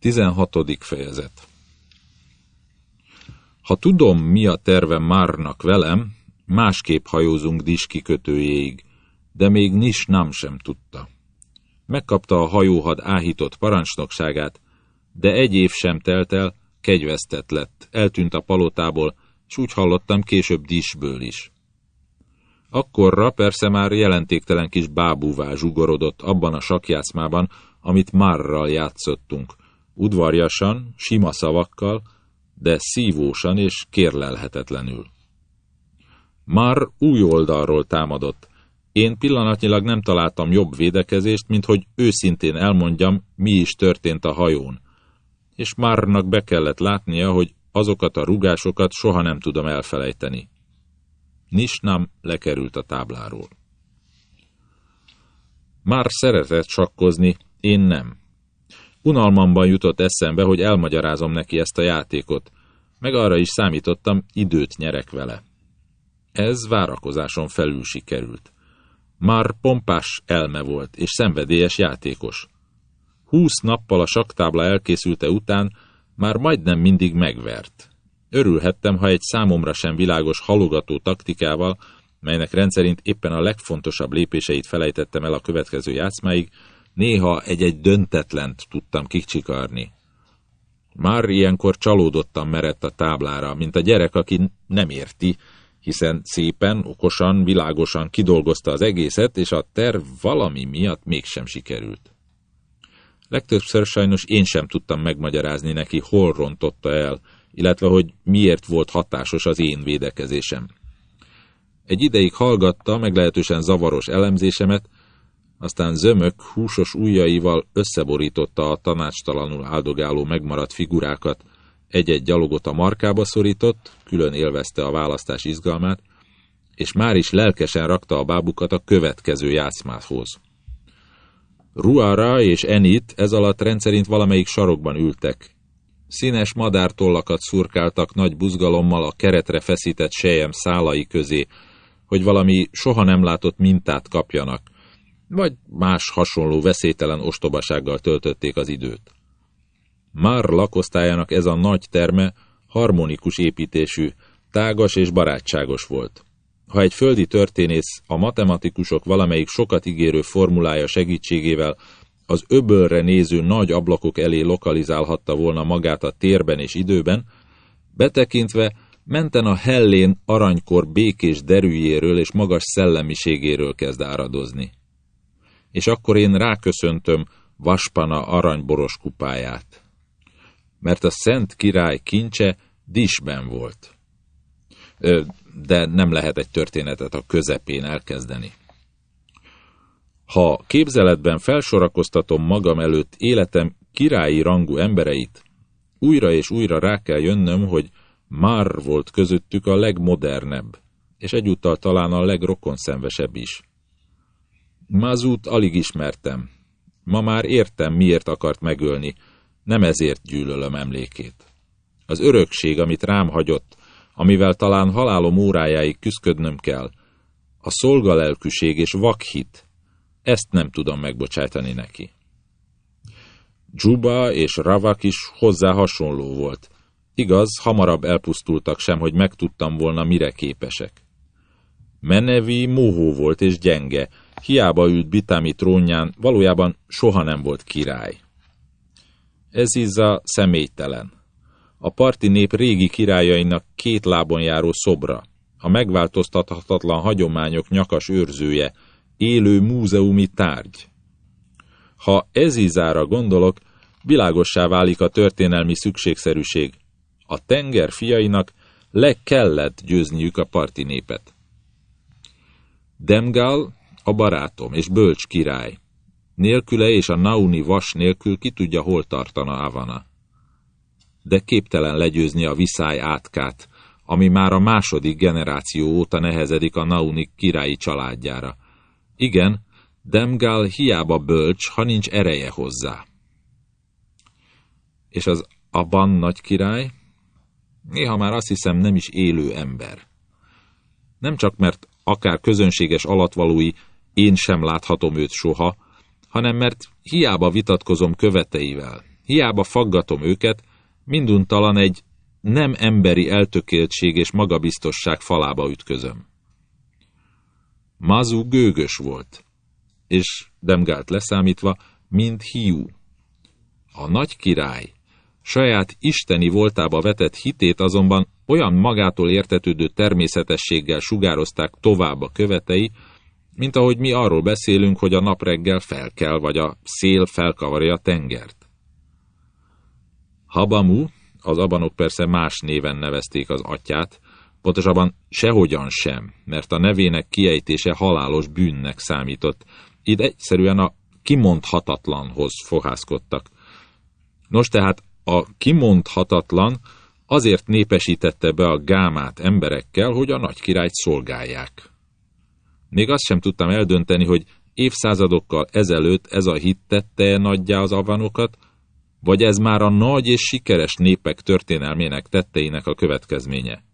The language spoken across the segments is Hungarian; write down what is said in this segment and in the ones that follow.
16. fejezet Ha tudom, mi a terve Márnak velem, másképp hajózunk Dis kikötőjéig, de még Nis nem sem tudta. Megkapta a hajóhad áhított parancsnokságát, de egy év sem telt el, kegyvesztett lett, eltűnt a palotából, és úgy hallottam később Disből is. Akkorra persze már jelentéktelen kis bábúvá zsugorodott abban a sakjátszmában, amit Márral játszottunk, udvarjasan, sima szavakkal, de szívósan és kérlelhetetlenül. Már új oldalról támadott. Én pillanatnyilag nem találtam jobb védekezést, mint hogy őszintén elmondjam, mi is történt a hajón. És Márnak be kellett látnia, hogy azokat a rugásokat soha nem tudom elfelejteni. Nisnam lekerült a tábláról. Már szeretett sakkozni, én nem. Unalmamban jutott eszembe, hogy elmagyarázom neki ezt a játékot, meg arra is számítottam, időt nyerek vele. Ez várakozáson felül sikerült. Már pompás elme volt, és szenvedélyes játékos. Húsz nappal a saktábla elkészülte után már majdnem mindig megvert. Örülhettem, ha egy számomra sem világos halogató taktikával, melynek rendszerint éppen a legfontosabb lépéseit felejtettem el a következő játszmáig, néha egy-egy döntetlent tudtam kicsikarni. Már ilyenkor csalódottan merett a táblára, mint a gyerek, aki nem érti, hiszen szépen, okosan, világosan kidolgozta az egészet, és a terv valami miatt mégsem sikerült. Legtöbbször sajnos én sem tudtam megmagyarázni neki, hol rontotta el, illetve hogy miért volt hatásos az én védekezésem. Egy ideig hallgatta meglehetősen zavaros elemzésemet, aztán zömök, húsos ujjaival összeborította a tanácstalanul áldogáló megmaradt figurákat, egy-egy gyalogot a markába szorított, külön élvezte a választás izgalmát, és már is lelkesen rakta a bábukat a következő játszmához. Ruara és Enit ez alatt rendszerint valamelyik sarokban ültek. Színes madártollakat szurkáltak nagy buzgalommal a keretre feszített sejem szálai közé, hogy valami soha nem látott mintát kapjanak, vagy más hasonló veszélytelen ostobasággal töltötték az időt. Már lakosztályának ez a nagy terme harmonikus építésű, tágas és barátságos volt. Ha egy földi történész a matematikusok valamelyik sokat ígérő formulája segítségével az öbölre néző nagy ablakok elé lokalizálhatta volna magát a térben és időben, betekintve menten a hellén aranykor békés derűjéről és magas szellemiségéről kezd áradozni. És akkor én ráköszöntöm Vaspana aranyboros kupáját. Mert a Szent Király kincse disben volt. Ö, de nem lehet egy történetet a közepén elkezdeni. Ha képzeletben felsorakoztatom magam előtt életem királyi rangú embereit, újra és újra rá kell jönnöm, hogy már volt közöttük a legmodernebb, és egyúttal talán a legrokonszenvesebb is. Mazút alig ismertem. Ma már értem, miért akart megölni, nem ezért gyűlölöm emlékét. Az örökség, amit rám hagyott, amivel talán halálom órájáig küszködnöm kell, a szolgalelkűség és vakhit, ezt nem tudom megbocsájtani neki. Juba és Ravak is hozzá hasonló volt. Igaz, hamarabb elpusztultak sem, hogy megtudtam volna, mire képesek. Menevi mohó volt és gyenge, hiába ült Bitámi trónján, valójában soha nem volt király. Ez izza személytelen. A parti nép régi királyainak két lábon járó szobra, a megváltoztathatatlan hagyományok nyakas őrzője, élő múzeumi tárgy. Ha Ezizára gondolok, világossá válik a történelmi szükségszerűség. A tenger fiainak le kellett győzniük a parti népet. Demgal a barátom és bölcs király. Nélküle és a Nauni vas nélkül ki tudja, hol tartana Avana. De képtelen legyőzni a viszály átkát, ami már a második generáció óta nehezedik a Nauni királyi családjára. Igen, Demgal hiába bölcs, ha nincs ereje hozzá. És az Aban nagy király? Néha már azt hiszem nem is élő ember. Nem csak mert akár közönséges alatvalói én sem láthatom őt soha, hanem mert hiába vitatkozom követeivel, hiába faggatom őket, minduntalan egy nem emberi eltökéltség és magabiztosság falába ütközöm. Mazu gőgös volt, és Demgált leszámítva, mint hiú. A nagy király saját isteni voltába vetett hitét azonban olyan magától értetődő természetességgel sugározták tovább a követei, mint ahogy mi arról beszélünk, hogy a nap reggel felkel, vagy a szél felkavarja a tengert. Habamu, az abanok persze más néven nevezték az atyát, pontosabban sehogyan sem, mert a nevének kiejtése halálos bűnnek számított. Itt egyszerűen a kimondhatatlanhoz fohászkodtak. Nos tehát a kimondhatatlan azért népesítette be a gámát emberekkel, hogy a nagy királyt szolgálják. Még azt sem tudtam eldönteni, hogy évszázadokkal ezelőtt ez a hit tette nagyjá az avanokat, vagy ez már a nagy és sikeres népek történelmének tetteinek a következménye.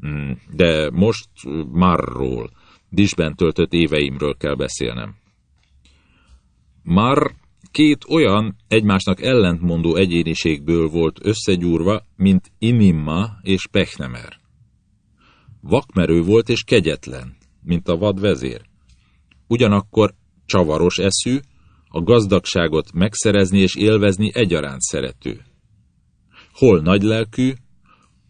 Hmm, de most Marról, Disben töltött éveimről kell beszélnem. Mar két olyan egymásnak ellentmondó egyéniségből volt összegyúrva, mint Inimma és Pechnemer. Vakmerő volt és kegyetlen, mint a vad vezér. Ugyanakkor csavaros eszű, a gazdagságot megszerezni és élvezni egyaránt szerető. Hol nagylelkű,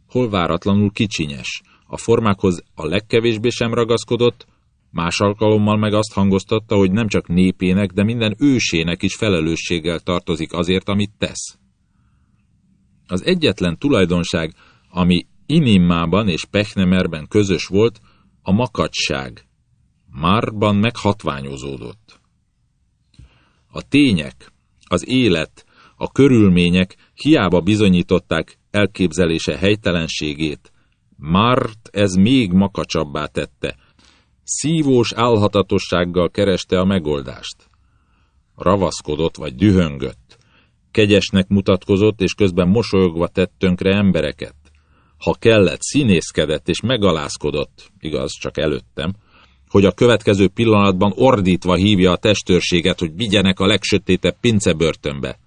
hol váratlanul kicsinyes, a formákhoz a legkevésbé sem ragaszkodott, más alkalommal meg azt hangoztatta, hogy nem csak népének, de minden ősének is felelősséggel tartozik azért, amit tesz. Az egyetlen tulajdonság, ami Inimmában és Pechnemerben közös volt, a makacság. Márban meghatványozódott. A tények, az élet, a körülmények hiába bizonyították elképzelése helytelenségét, Márt ez még makacsabbá tette. Szívós álhatatossággal kereste a megoldást. Ravaszkodott vagy dühöngött. Kegyesnek mutatkozott, és közben mosolyogva tett tönkre embereket. Ha kellett, színészkedett és megalázkodott, igaz, csak előttem, hogy a következő pillanatban ordítva hívja a testőrséget, hogy vigyenek a legsötétebb pincebörtönbe.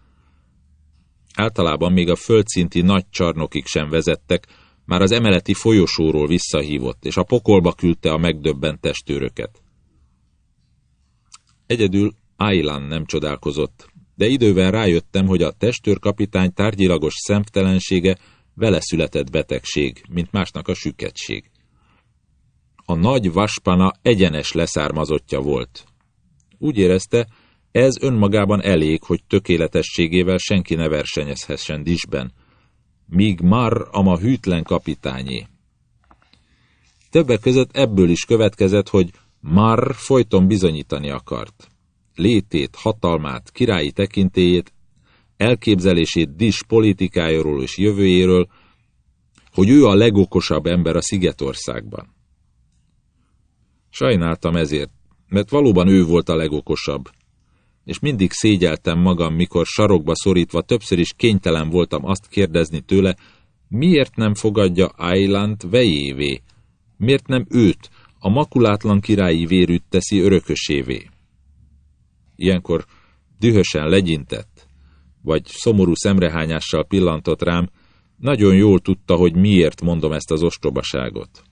Általában még a földszinti nagy csarnokig sem vezettek, már az emeleti folyosóról visszahívott, és a pokolba küldte a megdöbbent testőröket. Egyedül Aylan nem csodálkozott, de idővel rájöttem, hogy a testőrkapitány tárgyilagos szemtelensége vele született betegség, mint másnak a süketség. A nagy vaspana egyenes leszármazottja volt. Úgy érezte, ez önmagában elég, hogy tökéletességével senki ne versenyezhessen disben, míg Mar ama hűtlen kapitányé. Többek között ebből is következett, hogy Mar folyton bizonyítani akart. Létét, hatalmát, királyi tekintélyét, elképzelését Dis politikájáról és jövőjéről, hogy ő a legokosabb ember a Szigetországban. Sajnáltam ezért, mert valóban ő volt a legokosabb, és mindig szégyeltem magam, mikor sarokba szorítva többször is kénytelen voltam azt kérdezni tőle, miért nem fogadja Island vejévé, miért nem őt, a makulátlan királyi vérűt teszi örökösévé. Ilyenkor dühösen legyintett, vagy szomorú szemrehányással pillantott rám, nagyon jól tudta, hogy miért mondom ezt az ostobaságot.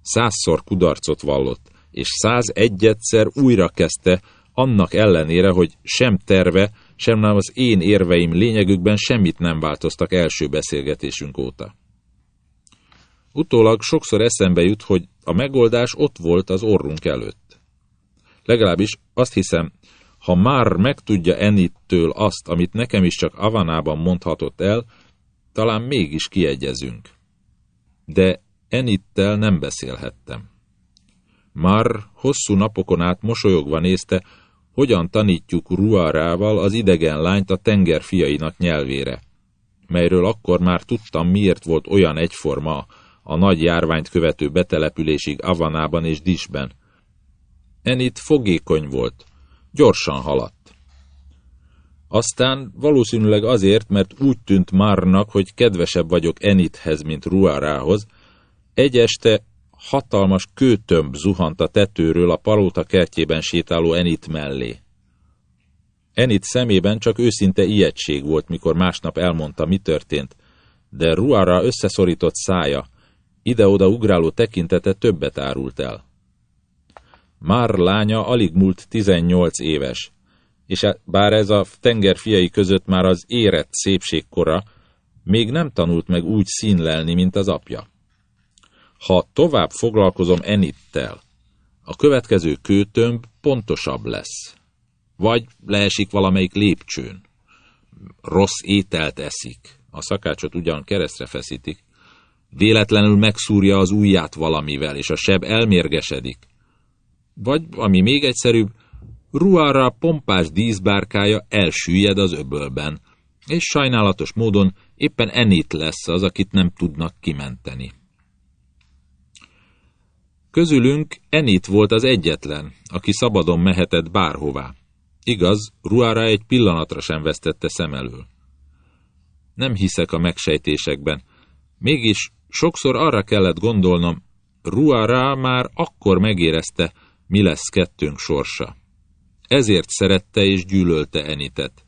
Százszor kudarcot vallott, és száz egyedszer újra kezdte, annak ellenére, hogy sem terve, sem nem az én érveim lényegükben semmit nem változtak első beszélgetésünk óta. Utólag sokszor eszembe jut, hogy a megoldás ott volt az orrunk előtt. Legalábbis azt hiszem, ha már megtudja Enittől azt, amit nekem is csak Avanában mondhatott el, talán mégis kiegyezünk. De Enittel nem beszélhettem. Már hosszú napokon át mosolyogva nézte, hogyan tanítjuk Ruarával az idegen lányt a tenger fiainak nyelvére, melyről akkor már tudtam, miért volt olyan egyforma a nagy járványt követő betelepülésig Avanában és Disben. Enit fogékony volt, gyorsan haladt. Aztán valószínűleg azért, mert úgy tűnt Márnak, hogy kedvesebb vagyok Enithez, mint Ruarához, egy este hatalmas kőtömb zuhant a tetőről a palóta kertjében sétáló Enit mellé. Enit szemében csak őszinte ijegység volt, mikor másnap elmondta, mi történt, de Ruara összeszorított szája, ide-oda ugráló tekintete többet árult el. Már lánya alig múlt 18 éves, és e- bár ez a tenger fiai között már az érett szépségkora, még nem tanult meg úgy színlelni, mint az apja. Ha tovább foglalkozom Enittel, a következő kőtömb pontosabb lesz. Vagy leesik valamelyik lépcsőn. Rossz ételt eszik, a szakácsot ugyan keresztre feszítik. Véletlenül megszúrja az ujját valamivel, és a seb elmérgesedik. Vagy, ami még egyszerűbb, Ruára pompás díszbárkája elsüllyed az öbölben, és sajnálatos módon éppen Enit lesz az, akit nem tudnak kimenteni. Közülünk Enit volt az egyetlen, aki szabadon mehetett bárhová. Igaz, Ruára egy pillanatra sem vesztette szem elől. Nem hiszek a megsejtésekben. Mégis sokszor arra kellett gondolnom, Ruára már akkor megérezte, mi lesz kettőnk sorsa. Ezért szerette és gyűlölte Enitet.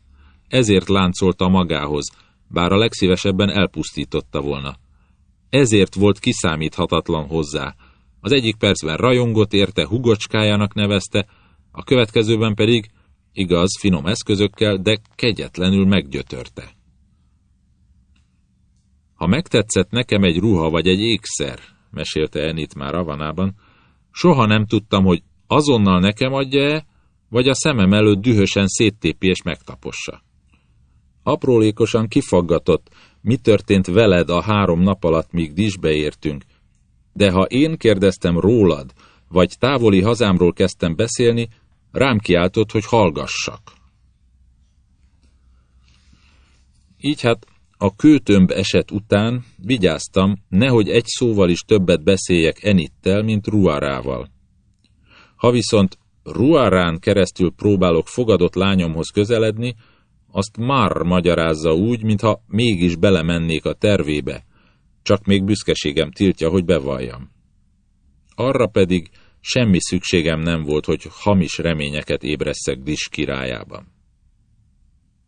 Ezért láncolta magához, bár a legszívesebben elpusztította volna. Ezért volt kiszámíthatatlan hozzá. Az egyik percben rajongott érte, hugocskájának nevezte, a következőben pedig, igaz, finom eszközökkel, de kegyetlenül meggyötörte. Ha megtetszett nekem egy ruha vagy egy ékszer, mesélte Enit már Avanában, soha nem tudtam, hogy azonnal nekem adja-e, vagy a szemem előtt dühösen széttépi és megtapossa. Aprólékosan kifaggatott, mi történt veled a három nap alatt, míg Disbe értünk, de ha én kérdeztem rólad, vagy távoli hazámról kezdtem beszélni, rám kiáltott, hogy hallgassak. Így hát a kőtömb eset után vigyáztam, nehogy egy szóval is többet beszéljek Enittel, mint Ruarával. Ha viszont Ruarán keresztül próbálok fogadott lányomhoz közeledni, azt már magyarázza úgy, mintha mégis belemennék a tervébe, csak még büszkeségem tiltja, hogy bevalljam. Arra pedig semmi szükségem nem volt, hogy hamis reményeket ébresszek Dis királyában.